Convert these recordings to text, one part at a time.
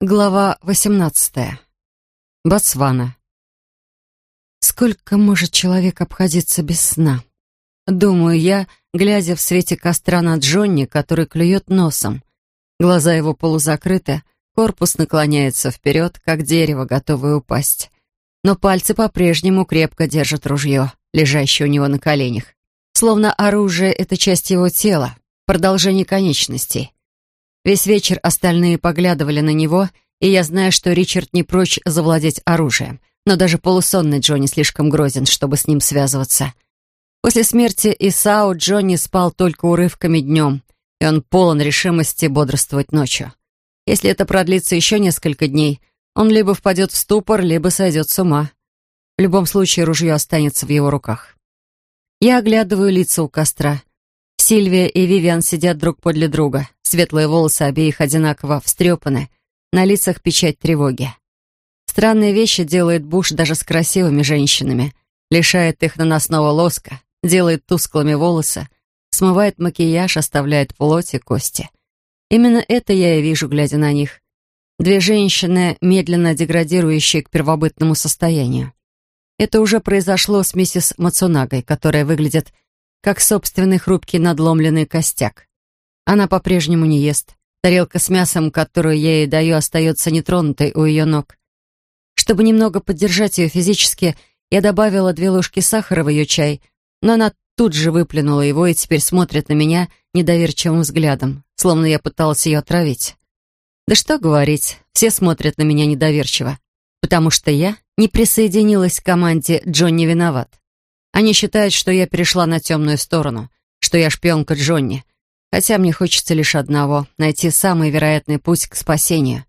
Глава 18. Ботсвана. Сколько может человек обходиться без сна? Думаю я, глядя в свете костра на Джонни, который клюет носом. Глаза его полузакрыты, корпус наклоняется вперед, как дерево, готовое упасть. Но пальцы по-прежнему крепко держат ружье, лежащее у него на коленях. Словно оружие — это часть его тела, продолжение конечностей. Весь вечер остальные поглядывали на него, и я знаю, что Ричард не прочь завладеть оружием, но даже полусонный Джонни слишком грозен, чтобы с ним связываться. После смерти Исао Джонни спал только урывками днем, и он полон решимости бодрствовать ночью. Если это продлится еще несколько дней, он либо впадет в ступор, либо сойдет с ума. В любом случае, ружье останется в его руках. Я оглядываю лица у костра. Сильвия и Вивиан сидят друг подле друга. Светлые волосы обеих одинаково встрепаны. На лицах печать тревоги. Странные вещи делает Буш даже с красивыми женщинами. Лишает их наносного лоска, делает тусклыми волосы, смывает макияж, оставляет плоть и кости. Именно это я и вижу, глядя на них. Две женщины, медленно деградирующие к первобытному состоянию. Это уже произошло с миссис Мацунагой, которая выглядит как собственный хрупкий надломленный костяк. Она по-прежнему не ест. Тарелка с мясом, которую я ей даю, остается нетронутой у ее ног. Чтобы немного поддержать ее физически, я добавила две ложки сахара в ее чай, но она тут же выплюнула его и теперь смотрит на меня недоверчивым взглядом, словно я пыталась ее отравить. Да что говорить, все смотрят на меня недоверчиво, потому что я не присоединилась к команде «Джонни виноват». Они считают, что я перешла на темную сторону, что я шпионка Джонни. Хотя мне хочется лишь одного — найти самый вероятный путь к спасению.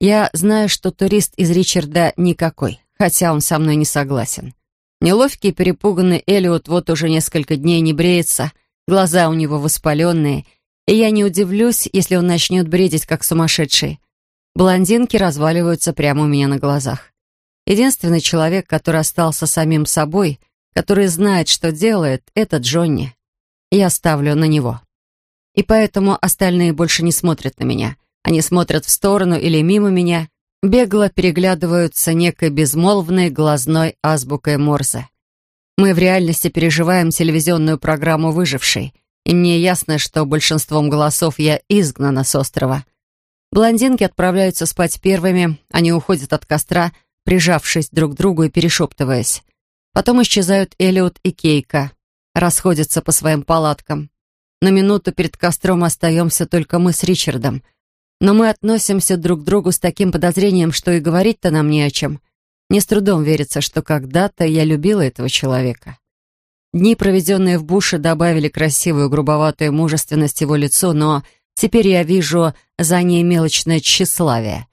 Я знаю, что турист из Ричарда никакой, хотя он со мной не согласен. Неловкий, перепуганный Элиот вот уже несколько дней не бреется, глаза у него воспаленные, и я не удивлюсь, если он начнет бредить, как сумасшедший. Блондинки разваливаются прямо у меня на глазах. Единственный человек, который остался самим собой — который знает, что делает, это Джонни. Я ставлю на него. И поэтому остальные больше не смотрят на меня. Они смотрят в сторону или мимо меня, бегло переглядываются некой безмолвной глазной азбукой Морзе. Мы в реальности переживаем телевизионную программу «Выживший», и мне ясно, что большинством голосов я изгнана с острова. Блондинки отправляются спать первыми, они уходят от костра, прижавшись друг к другу и перешептываясь. Потом исчезают Элиот и Кейка, расходятся по своим палаткам. На минуту перед костром остаемся только мы с Ричардом. Но мы относимся друг к другу с таким подозрением, что и говорить-то нам не о чем. Мне с трудом верится, что когда-то я любила этого человека. Дни, проведенные в буше, добавили красивую грубоватую мужественность его лицу, но теперь я вижу за ней мелочное тщеславие.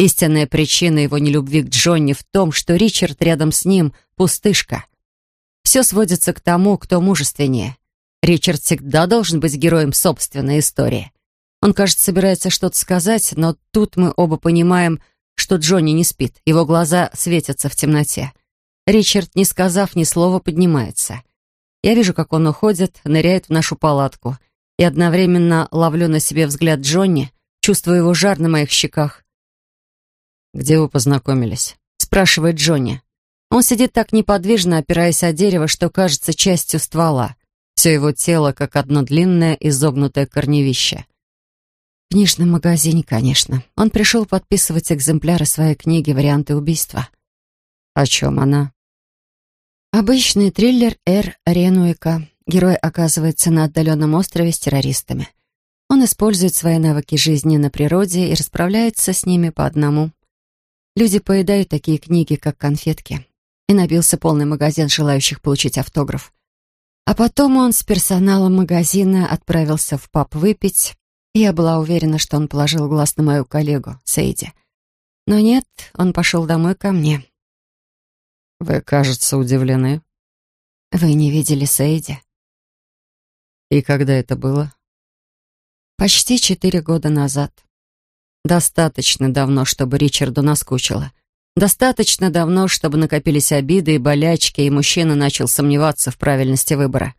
Истинная причина его нелюбви к Джонни в том, что Ричард рядом с ним — пустышка. Все сводится к тому, кто мужественнее. Ричард всегда должен быть героем собственной истории. Он, кажется, собирается что-то сказать, но тут мы оба понимаем, что Джонни не спит, его глаза светятся в темноте. Ричард, не сказав ни слова, поднимается. Я вижу, как он уходит, ныряет в нашу палатку, и одновременно ловлю на себе взгляд Джонни, чувствую его жар на моих щеках, «Где вы познакомились?» — спрашивает Джонни. Он сидит так неподвижно, опираясь о дерево, что кажется частью ствола. Все его тело, как одно длинное изогнутое корневище. В книжном магазине, конечно. Он пришел подписывать экземпляры своей книги «Варианты убийства». О чем она? Обычный триллер Эр Ренуэка. Герой оказывается на отдаленном острове с террористами. Он использует свои навыки жизни на природе и расправляется с ними по одному. Люди поедают такие книги, как конфетки. И набился полный магазин желающих получить автограф. А потом он с персоналом магазина отправился в паб выпить. Я была уверена, что он положил глаз на мою коллегу, Сейди. Но нет, он пошел домой ко мне. «Вы, кажется, удивлены». «Вы не видели Сейди?» «И когда это было?» «Почти четыре года назад. Достаточно давно, чтобы Ричарду наскучило. Достаточно давно, чтобы накопились обиды и болячки, и мужчина начал сомневаться в правильности выбора.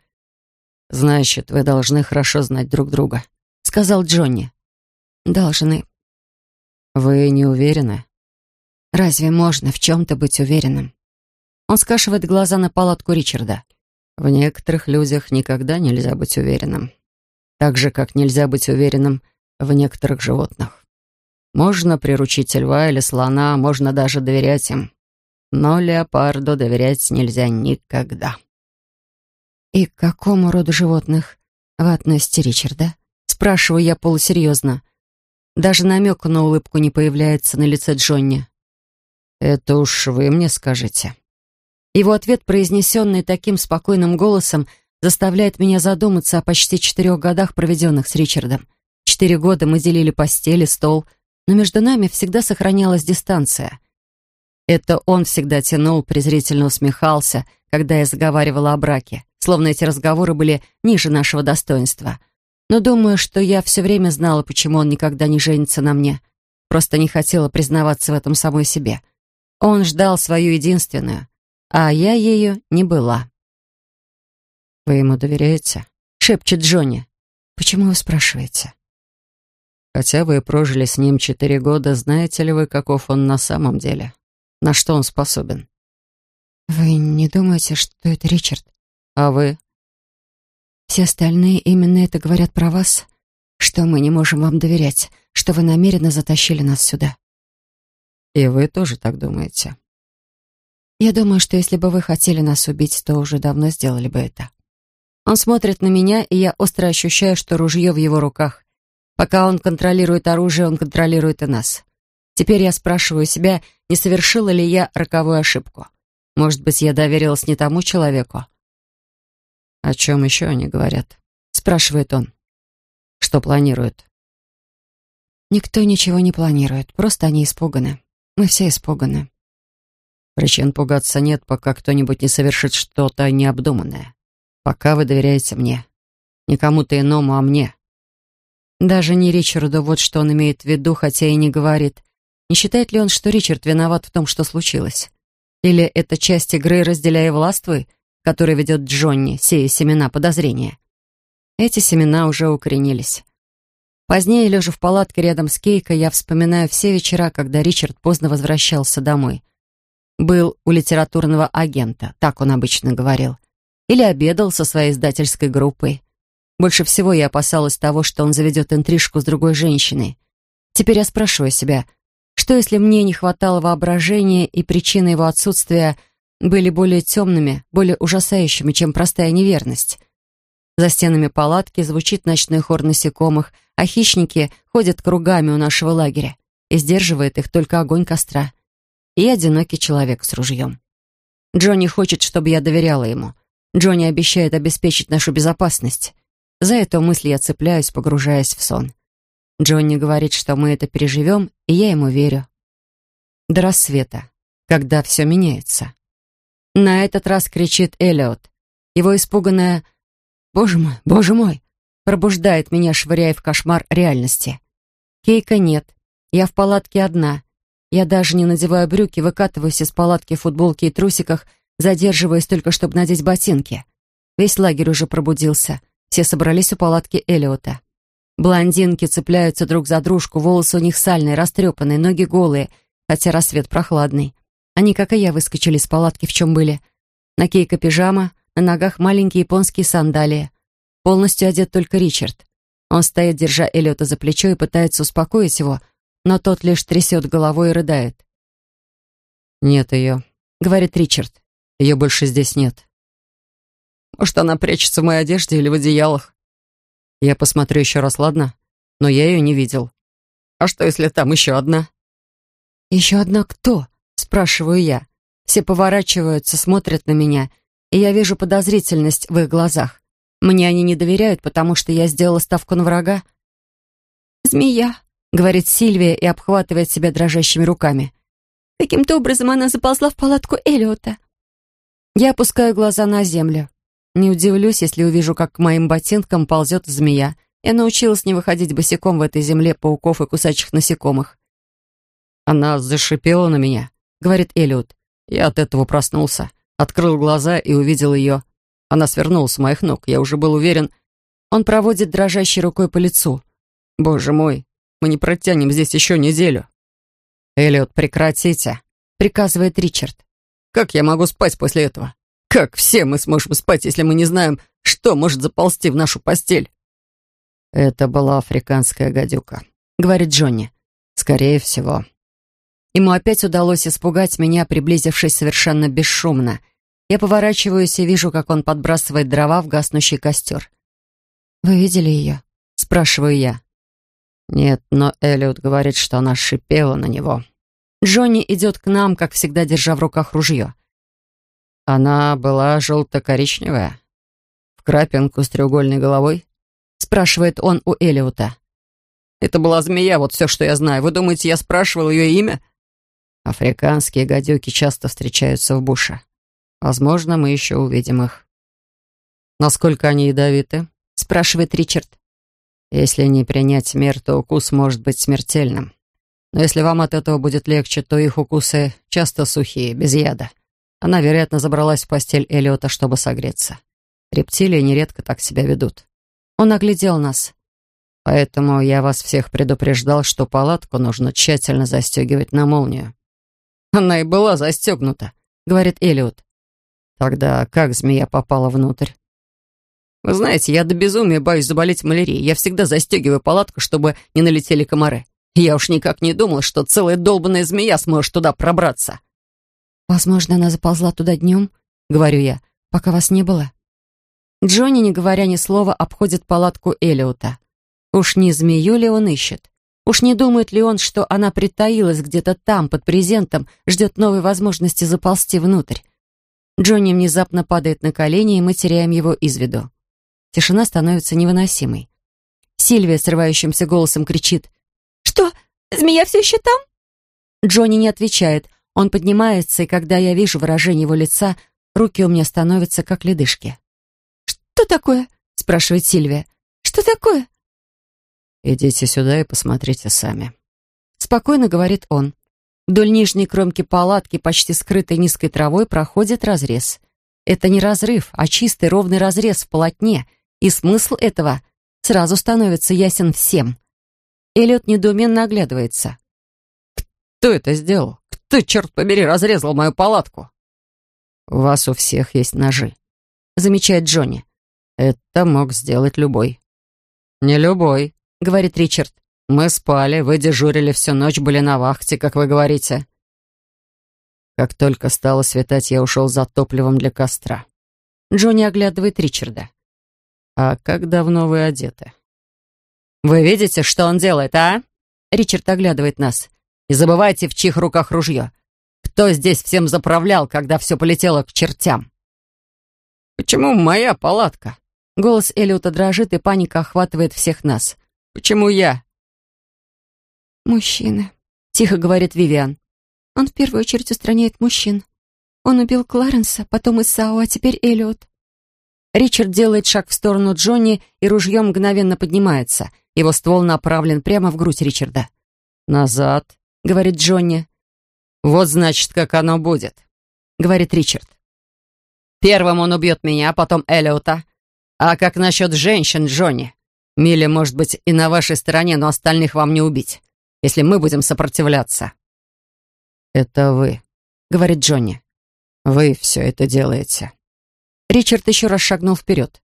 «Значит, вы должны хорошо знать друг друга», — сказал Джонни. «Должны». Вы не уверены? Разве можно в чем-то быть уверенным? Он скашивает глаза на палатку Ричарда. В некоторых людях никогда нельзя быть уверенным. Так же, как нельзя быть уверенным в некоторых животных. Можно приручить льва или слона, можно даже доверять им. Но леопарду доверять нельзя никогда. «И к какому роду животных вы относите Ричарда?» Спрашиваю я полусерьезно. Даже намека на улыбку не появляется на лице Джонни. «Это уж вы мне скажите». Его ответ, произнесенный таким спокойным голосом, заставляет меня задуматься о почти четырех годах, проведенных с Ричардом. Четыре года мы делили постель и стол, но между нами всегда сохранялась дистанция. Это он всегда тянул, презрительно усмехался, когда я заговаривала о браке, словно эти разговоры были ниже нашего достоинства — но думаю, что я все время знала, почему он никогда не женится на мне. Просто не хотела признаваться в этом самой себе. Он ждал свою единственную, а я ею не была. «Вы ему доверяете?» — шепчет Джонни. «Почему вы спрашиваете?» «Хотя вы прожили с ним четыре года, знаете ли вы, каков он на самом деле? На что он способен?» «Вы не думаете, что это Ричард?» «А вы?» Все остальные именно это говорят про вас, что мы не можем вам доверять, что вы намеренно затащили нас сюда. И вы тоже так думаете? Я думаю, что если бы вы хотели нас убить, то уже давно сделали бы это. Он смотрит на меня, и я остро ощущаю, что ружье в его руках. Пока он контролирует оружие, он контролирует и нас. Теперь я спрашиваю себя, не совершила ли я роковую ошибку. Может быть, я доверилась не тому человеку, «О чем еще они говорят?» — спрашивает он. «Что планируют?» «Никто ничего не планирует, просто они испуганы. Мы все испуганы». «Причин пугаться нет, пока кто-нибудь не совершит что-то необдуманное. Пока вы доверяете мне. Не кому-то иному, а мне». Даже не Ричарду вот что он имеет в виду, хотя и не говорит. Не считает ли он, что Ричард виноват в том, что случилось? Или это часть игры «разделяя властвуй», который ведет Джонни, сея семена подозрения. Эти семена уже укоренились. Позднее, лежа в палатке рядом с Кейкой, я вспоминаю все вечера, когда Ричард поздно возвращался домой. Был у литературного агента, так он обычно говорил. Или обедал со своей издательской группой. Больше всего я опасалась того, что он заведет интрижку с другой женщиной. Теперь я спрашиваю себя, что если мне не хватало воображения и причина его отсутствия — были более темными, более ужасающими, чем простая неверность. За стенами палатки звучит ночной хор насекомых, а хищники ходят кругами у нашего лагеря, и сдерживает их только огонь костра. И одинокий человек с ружьем. Джонни хочет, чтобы я доверяла ему. Джонни обещает обеспечить нашу безопасность. За эту мысль я цепляюсь, погружаясь в сон. Джонни говорит, что мы это переживем, и я ему верю. До рассвета, когда все меняется. На этот раз кричит Эллиот. Его испуганная «Боже мой, боже мой!» пробуждает меня, швыряя в кошмар реальности. Кейка нет. Я в палатке одна. Я даже не надеваю брюки, выкатываюсь из палатки в футболке и трусиках, задерживаясь только, чтобы надеть ботинки. Весь лагерь уже пробудился. Все собрались у палатки Эллиота. Блондинки цепляются друг за дружку, волосы у них сальные, растрепанные, ноги голые, хотя рассвет прохладный. Они, как и я, выскочили из палатки, в чем были. На кейка пижама, на ногах маленькие японские сандалии. Полностью одет только Ричард. Он стоит, держа Эллиота за плечо и пытается успокоить его, но тот лишь трясет головой и рыдает. «Нет ее», — говорит Ричард. «Ее больше здесь нет». «Может, она прячется в моей одежде или в одеялах?» «Я посмотрю еще раз, ладно? Но я ее не видел». «А что, если там еще одна?» «Еще одна кто?» спрашиваю я. Все поворачиваются, смотрят на меня, и я вижу подозрительность в их глазах. Мне они не доверяют, потому что я сделала ставку на врага. «Змея», — говорит Сильвия и обхватывает себя дрожащими руками. Каким-то образом она заползла в палатку Элиота. Я опускаю глаза на землю. Не удивлюсь, если увижу, как к моим ботинкам ползет змея. Я научилась не выходить босиком в этой земле пауков и кусачих насекомых. Она зашипела на меня. — говорит Эллиот. Я от этого проснулся, открыл глаза и увидел ее. Она свернулась с моих ног. Я уже был уверен. Он проводит дрожащей рукой по лицу. «Боже мой, мы не протянем здесь еще неделю». «Эллиот, прекратите!» — приказывает Ричард. «Как я могу спать после этого? Как все мы сможем спать, если мы не знаем, что может заползти в нашу постель?» «Это была африканская гадюка», — говорит Джонни. «Скорее всего». Ему опять удалось испугать меня, приблизившись совершенно бесшумно. Я поворачиваюсь и вижу, как он подбрасывает дрова в гаснущий костер. «Вы видели ее?» — спрашиваю я. «Нет, но Элliot говорит, что она шипела на него». Джонни идет к нам, как всегда, держа в руках ружье. «Она была желто-коричневая? В крапинку с треугольной головой?» — спрашивает он у Элиота. «Это была змея, вот все, что я знаю. Вы думаете, я спрашивал ее имя?» Африканские гадюки часто встречаются в буше. Возможно, мы еще увидим их. «Насколько они ядовиты?» — спрашивает Ричард. «Если не принять мер, то укус может быть смертельным. Но если вам от этого будет легче, то их укусы часто сухие, без яда. Она, вероятно, забралась в постель Элиота, чтобы согреться. Рептилии нередко так себя ведут. Он оглядел нас. Поэтому я вас всех предупреждал, что палатку нужно тщательно застегивать на молнию. Она и была застегнута, говорит Элиот. Тогда как змея попала внутрь? Вы знаете, я до безумия боюсь заболеть малярией. Я всегда застегиваю палатку, чтобы не налетели комары. Я уж никак не думал, что целая долбанная змея сможет туда пробраться. «Возможно, она заползла туда днем», — говорю я, — «пока вас не было». Джонни, не говоря ни слова, обходит палатку Элиота. Уж не змею ли он ищет? Уж не думает ли он, что она притаилась где-то там, под презентом, ждет новой возможности заползти внутрь? Джонни внезапно падает на колени, и мы теряем его из виду. Тишина становится невыносимой. Сильвия срывающимся голосом кричит. «Что? Змея все еще там?» Джонни не отвечает. Он поднимается, и когда я вижу выражение его лица, руки у меня становятся как ледышки. «Что такое?» — спрашивает Сильвия. «Что такое?» «Идите сюда и посмотрите сами». Спокойно говорит он. Вдоль нижней кромки палатки, почти скрытой низкой травой, проходит разрез. Это не разрыв, а чистый ровный разрез в полотне, и смысл этого сразу становится ясен всем. Эллиот недоуменно оглядывается. «Кто это сделал? Кто, черт побери, разрезал мою палатку?» «У вас у всех есть ножи», — замечает Джонни. «Это мог сделать любой». «Не любой», — говорит Ричард. «Мы спали, вы дежурили всю ночь, были на вахте, как вы говорите». Как только стало светать, я ушел за топливом для костра. Джонни оглядывает Ричарда. «А как давно вы одеты?» «Вы видите, что он делает, а?» Ричард оглядывает нас. «Не забывайте, в чьих руках ружье. Кто здесь всем заправлял, когда все полетело к чертям?» «Почему моя палатка?» Голос Элиота дрожит, и паника охватывает всех нас. Почему я?» «Мужчины», — тихо говорит Вивиан. «Он в первую очередь устраняет мужчин. Он убил Кларенса, потом Исао, а теперь Эллиот». Ричард делает шаг в сторону Джонни, и ружье мгновенно поднимается. Его ствол направлен прямо в грудь Ричарда. «Назад», — говорит Джонни. «Вот, значит, как оно будет», — говорит Ричард. «Первым он убьет меня, а потом Эллиота. А как насчет женщин, Джонни? Милли может быть и на вашей стороне, но остальных вам не убить, если мы будем сопротивляться». «Это вы», — говорит Джонни. «Вы все это делаете». Ричард еще раз шагнул вперед.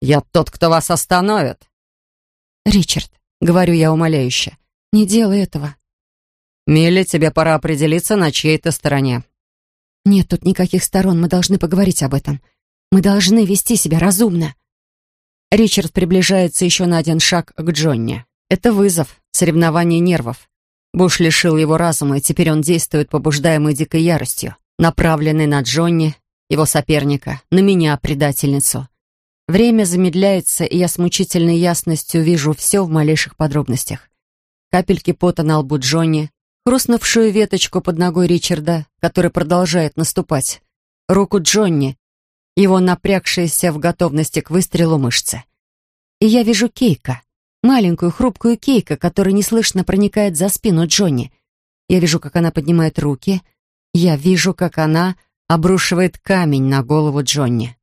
«Я тот, кто вас остановит». «Ричард», — говорю я умоляюще, — «не делай этого». «Милли, тебе пора определиться, на чьей то стороне». «Нет тут никаких сторон, мы должны поговорить об этом. Мы должны вести себя разумно». Ричард приближается еще на один шаг к Джонни. Это вызов, соревнование нервов. Буш лишил его разума, и теперь он действует побуждаемой дикой яростью, направленной на Джонни, его соперника, на меня, предательницу. Время замедляется, и я с мучительной ясностью вижу все в малейших подробностях. Капельки пота на лбу Джонни, хрустнувшую веточку под ногой Ричарда, который продолжает наступать, руку Джонни, его напрягшиеся в готовности к выстрелу мышцы. И я вижу Кейка, маленькую хрупкую Кейка, которая неслышно проникает за спину Джонни. Я вижу, как она поднимает руки. Я вижу, как она обрушивает камень на голову Джонни.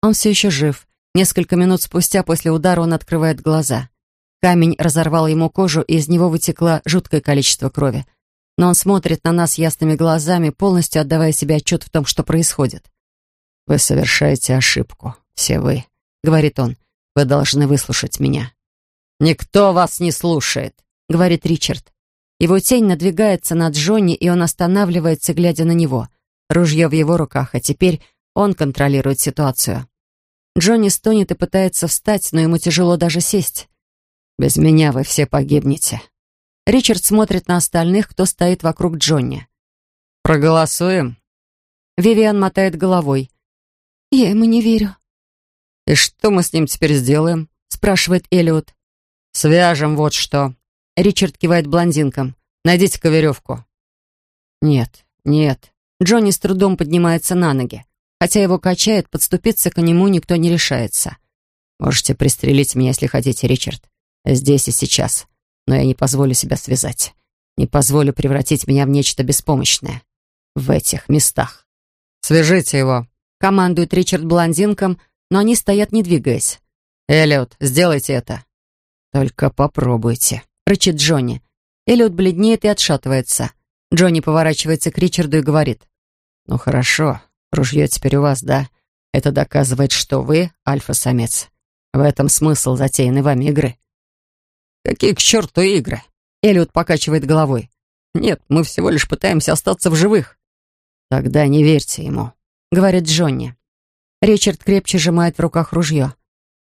Он все еще жив. Несколько минут спустя после удара он открывает глаза. Камень разорвал ему кожу, и из него вытекло жуткое количество крови. Но он смотрит на нас ясными глазами, полностью отдавая себе отчет в том, что происходит. «Вы совершаете ошибку, все вы», — говорит он. «Вы должны выслушать меня». «Никто вас не слушает», — говорит Ричард. Его тень надвигается над Джонни, и он останавливается, глядя на него. Ружье в его руках, а теперь он контролирует ситуацию. Джонни стонет и пытается встать, но ему тяжело даже сесть. «Без меня вы все погибнете». Ричард смотрит на остальных, кто стоит вокруг Джонни. «Проголосуем?» Вивиан мотает головой. «Я ему не верю». «И что мы с ним теперь сделаем?» спрашивает Элиот. «Свяжем вот что». Ричард кивает блондинкам. «Найдите-ка веревку». «Нет, нет». Джонни с трудом поднимается на ноги. Хотя его качает, подступиться к нему никто не решается. «Можете пристрелить меня, если хотите, Ричард здесь и сейчас. Но я не позволю себя связать. Не позволю превратить меня в нечто беспомощное. В этих местах. «Свяжите его», — командует Ричард блондинкам, но они стоят, не двигаясь. «Эллиот, сделайте это». «Только попробуйте», — рычит Джонни. Эллиот бледнеет и отшатывается. Джонни поворачивается к Ричарду и говорит. «Ну хорошо, ружье теперь у вас, да? Это доказывает, что вы альфа-самец. В этом смысл затеянной вами игры. «Какие к черту игры?» Элliot покачивает головой. «Нет, мы всего лишь пытаемся остаться в живых». «Тогда не верьте ему», — говорит Джонни. Ричард крепче сжимает в руках ружье.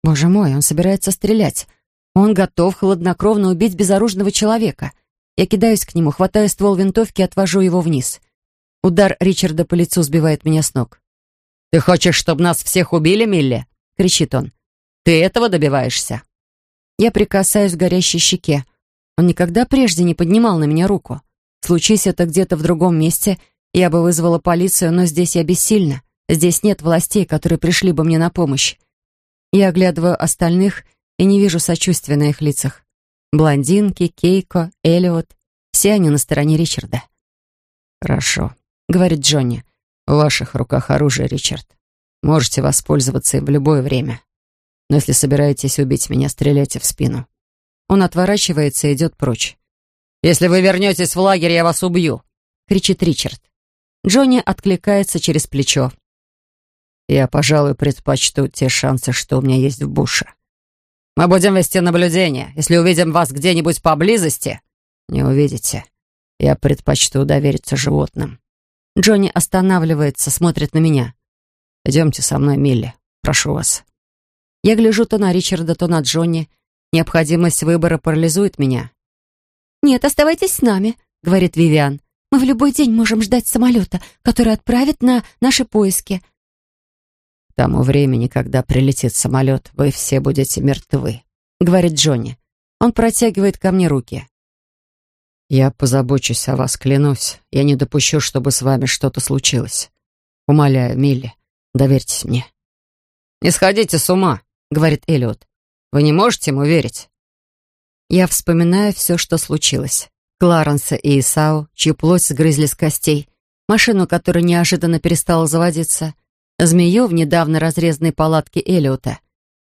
«Боже мой, он собирается стрелять. Он готов хладнокровно убить безоружного человека. Я кидаюсь к нему, хватаю ствол винтовки и отвожу его вниз. Удар Ричарда по лицу сбивает меня с ног. «Ты хочешь, чтобы нас всех убили, Милли?» — кричит он. «Ты этого добиваешься?» Я прикасаюсь к горящей щеке. Он никогда прежде не поднимал на меня руку. Случись это где-то в другом месте, я бы вызвала полицию, но здесь я бессильна. Здесь нет властей, которые пришли бы мне на помощь. Я оглядываю остальных и не вижу сочувствия на их лицах. Блондинки, Кейко, Элиот. Все они на стороне Ричарда. «Хорошо», — говорит Джонни. «В ваших руках оружие, Ричард. Можете воспользоваться им в любое время. Но если собираетесь убить меня, стреляйте в спину». Он отворачивается и идет прочь. «Если вы вернетесь в лагерь, я вас убью!» — кричит Ричард. Джонни откликается через плечо. «Я, пожалуй, предпочту те шансы, что у меня есть в буше. Мы будем вести наблюдение. Если увидим вас где-нибудь поблизости, не увидите. Я предпочту довериться животным». Джонни останавливается, смотрит на меня. «Идемте со мной, Милли. Прошу вас». Я гляжу то на Ричарда, то на Джонни. Необходимость выбора парализует меня. «Нет, оставайтесь с нами», — говорит Вивиан. «Мы в любой день можем ждать самолета, который отправит на наши поиски». «К тому времени, когда прилетит самолет, вы все будете мертвы», — говорит Джонни. Он протягивает ко мне руки. «Я позабочусь о вас, клянусь. Я не допущу, чтобы с вами что-то случилось. Умоляю, Милли, доверьтесь мне». «Не сходите с ума», — говорит Эллиот. «Вы не можете ему верить?» Я вспоминаю все, что случилось. Кларенса и Исау, чью плоть сгрызли с костей, машину, которая неожиданно перестала заводиться, змею в недавно разрезанной палатке Эллиота.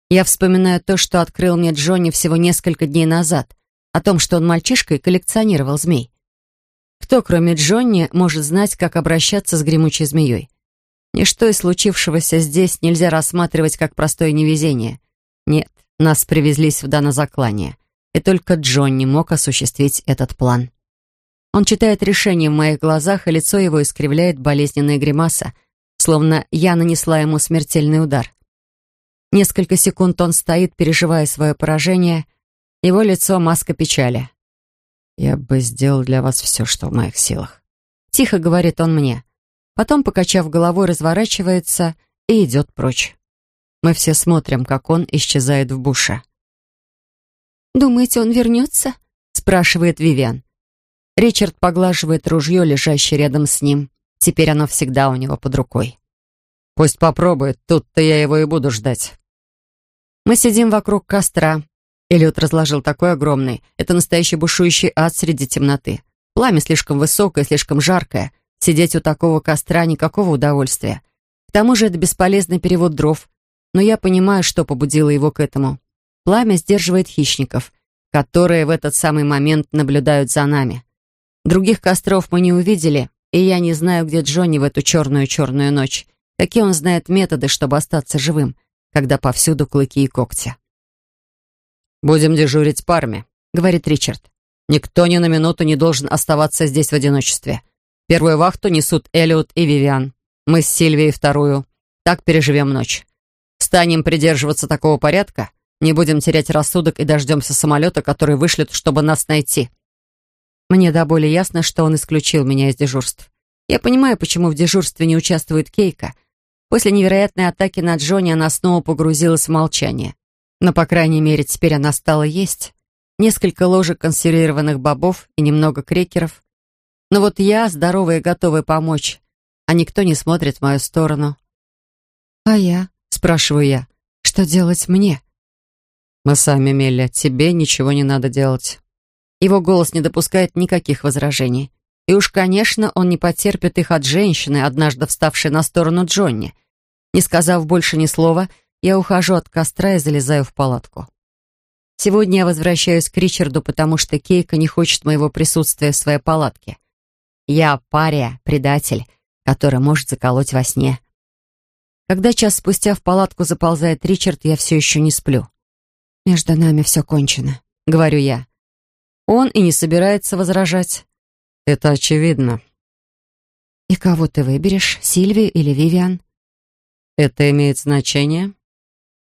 Я вспоминаю то, что открыл мне Джонни всего несколько дней назад, о том, что он мальчишкой коллекционировал змей. Кто, кроме Джонни, может знать, как обращаться с гремучей змеей? Ничто из случившегося здесь нельзя рассматривать как простое невезение. Нет, нас привезли сюда на заклание. И только Джонни мог осуществить этот план. Он читает решение в моих глазах, и лицо его искривляет болезненная гримаса, словно я нанесла ему смертельный удар. Несколько секунд он стоит, переживая свое поражение. Его лицо — маска печали. «Я бы сделал для вас все, что в моих силах». Тихо говорит он мне. Потом, покачав головой, разворачивается и идет прочь. Мы все смотрим, как он исчезает в буше. «Думаете, он вернется?» — спрашивает Вивиан. Ричард поглаживает ружье, лежащее рядом с ним. Теперь оно всегда у него под рукой. «Пусть попробует, тут-то я его и буду ждать». Мы сидим вокруг костра. Элliot разложил такой огромный. Это настоящий бушующий ад среди темноты. Пламя слишком высокое, слишком жаркое — Сидеть у такого костра никакого удовольствия. К тому же это бесполезный перевод дров, но я понимаю, что побудило его к этому. Пламя сдерживает хищников, которые в этот самый момент наблюдают за нами. Других костров мы не увидели, и я не знаю, где Джонни в эту черную-черную ночь. Какие он знает методы, чтобы остаться живым, когда повсюду клыки и когти. «Будем дежурить парами», — говорит Ричард. «Никто ни на минуту не должен оставаться здесь в одиночестве. Первую вахту несут Элиот и Вивиан. Мы с Сильвией вторую. Так переживем ночь. Станем придерживаться такого порядка, не будем терять рассудок и дождемся самолета, который вышлет, чтобы нас найти». Мне до боли ясно, что он исключил меня из дежурств. Я понимаю, почему в дежурстве не участвует Кейка. После невероятной атаки на Джонни она снова погрузилась в молчание. Но, по крайней мере, теперь она стала есть. Несколько ложек консервированных бобов и немного крекеров. Но вот я, здоровая и готовая помочь, а никто не смотрит в мою сторону. «А я?» — спрашиваю я. «Что делать мне?» «Мы сами, Мелли, тебе ничего не надо делать». Его голос не допускает никаких возражений. И уж, конечно, он не потерпит их от женщины, однажды вставшей на сторону Джонни. Не сказав больше ни слова, я ухожу от костра и залезаю в палатку. Сегодня я возвращаюсь к Ричарду, потому что Кейка не хочет моего присутствия в своей палатке. Я пария, предатель, который может заколоть во сне. Когда час спустя в палатку заползает Ричард, я все еще не сплю. «Между нами все кончено», — говорю я. Он и не собирается возражать. Это очевидно. И кого ты выберешь, Сильвию или Вивиан? Это имеет значение?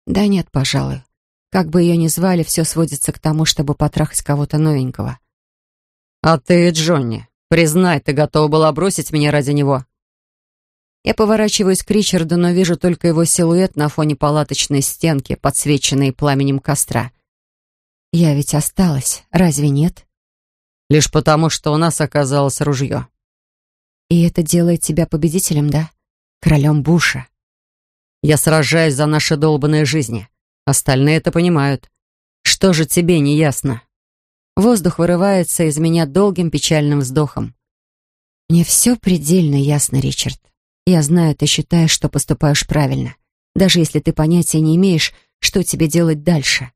Да нет, пожалуй. Как бы ее ни звали, все сводится к тому, чтобы потрахать кого-то новенького. А ты, Джонни, признай, ты готова была бросить меня ради него? Я поворачиваюсь к Ричарду, но вижу только его силуэт на фоне палаточной стенки, подсвеченной пламенем костра. Я ведь осталась, разве нет? Лишь потому, что у нас оказалось ружье. И это делает тебя победителем, да? Королем Буша. Я сражаюсь за наши долбанные жизни. Остальные это понимают. Что же тебе не ясно? Воздух вырывается из меня долгим печальным вздохом. Мне все предельно ясно, Ричард. Я знаю, ты считаешь, что поступаешь правильно. Даже если ты понятия не имеешь, что тебе делать дальше.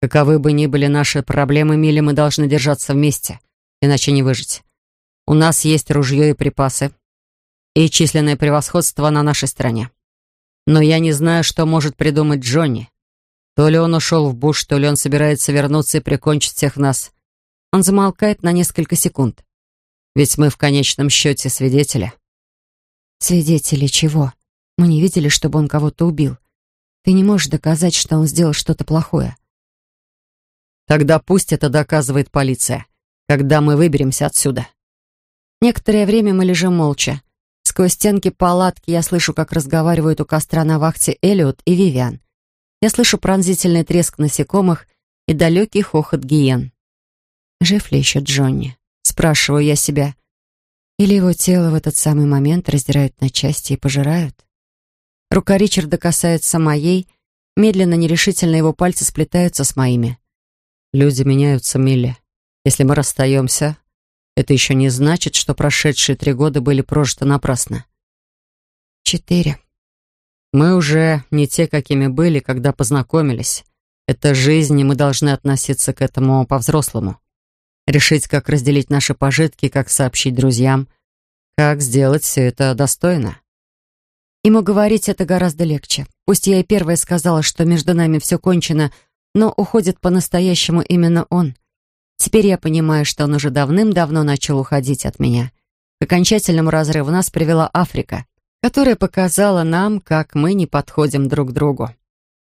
Каковы бы ни были наши проблемы, Милли, мы должны держаться вместе, иначе не выжить. У нас есть ружье и припасы, и численное превосходство на нашей стороне. Но я не знаю, что может придумать Джонни. То ли он ушел в буш, то ли он собирается вернуться и прикончить всех нас. Он замолкает на несколько секунд. Ведь мы в конечном счете свидетели. Свидетели чего? Мы не видели, чтобы он кого-то убил. Ты не можешь доказать, что он сделал что-то плохое. Тогда пусть это доказывает полиция, когда мы выберемся отсюда. Некоторое время мы лежим молча. Сквозь стенки палатки я слышу, как разговаривают у костра на вахте Элиот и Вивиан. Я слышу пронзительный треск насекомых и далекий хохот гиен. Жив ли еще Джонни? Спрашиваю я себя. Или его тело в этот самый момент раздирают на части и пожирают? Рука Ричарда касается моей, медленно, нерешительно его пальцы сплетаются с моими. Люди меняются, Милли. Если мы расстаемся, это еще не значит, что прошедшие три года были прожиты напрасно. Четыре. Мы уже не те, какими были, когда познакомились. Это жизнь, и мы должны относиться к этому по-взрослому. Решить, как разделить наши пожитки, как сообщить друзьям, как сделать все это достойно. Ему говорить это гораздо легче. Пусть я и первая сказала, что между нами все кончено, но уходит по-настоящему именно он. Теперь я понимаю, что он уже давным-давно начал уходить от меня. К окончательному разрыву нас привела Африка, которая показала нам, как мы не подходим друг другу.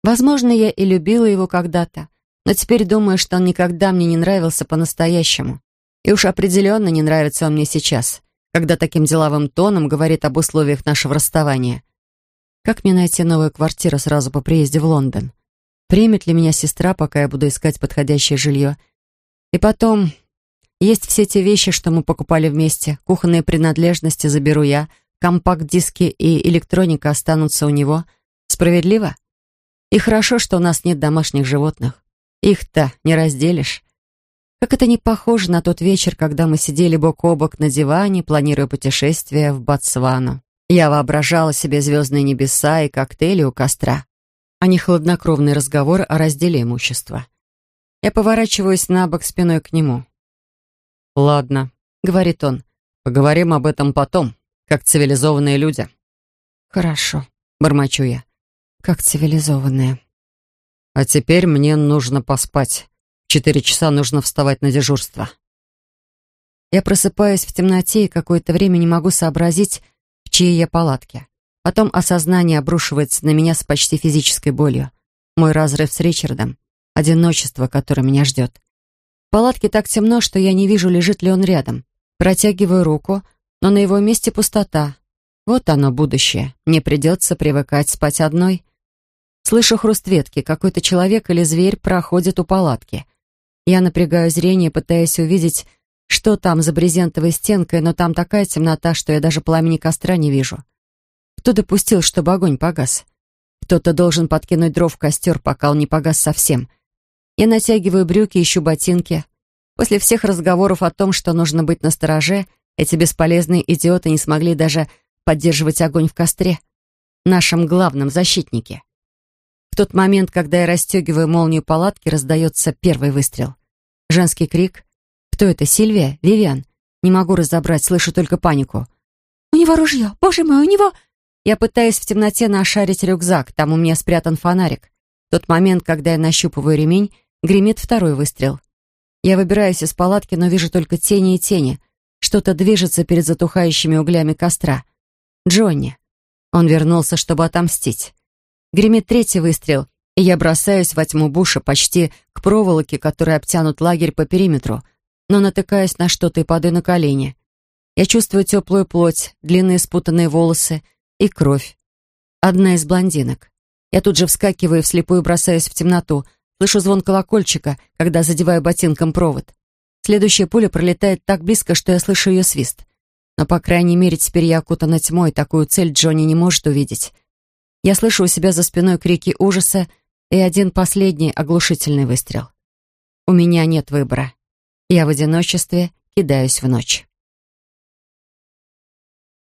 Возможно, я и любила его когда-то, но теперь думаю, что он никогда мне не нравился по-настоящему. И уж определенно не нравится он мне сейчас, когда таким деловым тоном говорит об условиях нашего расставания. Как мне найти новую квартиру сразу по приезде в Лондон? Примет ли меня сестра, пока я буду искать подходящее жилье? И потом, есть все те вещи, что мы покупали вместе. Кухонные принадлежности заберу я, компакт-диски и электроника останутся у него. Справедливо? И хорошо, что у нас нет домашних животных. Их-то не разделишь. Как это не похоже на тот вечер, когда мы сидели бок о бок на диване, планируя путешествие в Ботсвану. Я воображала себе звездные небеса и коктейли у костра а не хладнокровный разговор о разделе имущества. Я поворачиваюсь на бок спиной к нему. «Ладно», — говорит он, — «поговорим об этом потом, как цивилизованные люди». «Хорошо», — бормочу я, — «как цивилизованные». «А теперь мне нужно поспать. В четыре часа нужно вставать на дежурство». Я просыпаюсь в темноте и какое-то время не могу сообразить, в чьей я палатке. Потом осознание обрушивается на меня с почти физической болью. Мой разрыв с Ричардом, одиночество, которое меня ждет. В палатке так темно, что я не вижу, лежит ли он рядом. Протягиваю руку, но на его месте пустота. Вот оно, будущее. Мне придется привыкать спать одной. Слышу хруст ветки. Какой-то человек или зверь проходит у палатки. Я напрягаю зрение, пытаясь увидеть, что там за брезентовой стенкой, но там такая темнота, что я даже пламени костра не вижу. Кто допустил, чтобы огонь погас? Кто-то должен подкинуть дров в костер, пока он не погас совсем. Я натягиваю брюки, ищу ботинки. После всех разговоров о том, что нужно быть настороже, эти бесполезные идиоты не смогли даже поддерживать огонь в костре. Нашем главном защитнике. В тот момент, когда я расстегиваю молнию палатки, раздается первый выстрел. Женский крик. Кто это, Сильвия? Вивиан? Не могу разобрать, слышу только панику. «У него ружье! Боже мой, у него...» Я пытаюсь в темноте нашарить рюкзак, там у меня спрятан фонарик. В тот момент, когда я нащупываю ремень, гремит второй выстрел. Я выбираюсь из палатки, но вижу только тени и тени. Что-то движется перед затухающими углями костра. Джонни. Он вернулся, чтобы отомстить. Гремит третий выстрел, и я бросаюсь во тьму буша почти к проволоке, которая обтянут лагерь по периметру, но натыкаюсь на что-то и падаю на колени. Я чувствую теплую плоть, длинные спутанные волосы — и кровь. Одна из блондинок. Я тут же вскакиваю вслепую бросаюсь в темноту. Слышу звон колокольчика, когда задеваю ботинком провод. Следующая пуля пролетает так близко, что я слышу ее свист. Но, по крайней мере, теперь я окутана тьмой, такую цель Джонни не может увидеть. Я слышу у себя за спиной крики ужаса и один последний оглушительный выстрел. У меня нет выбора. Я в одиночестве кидаюсь в ночь.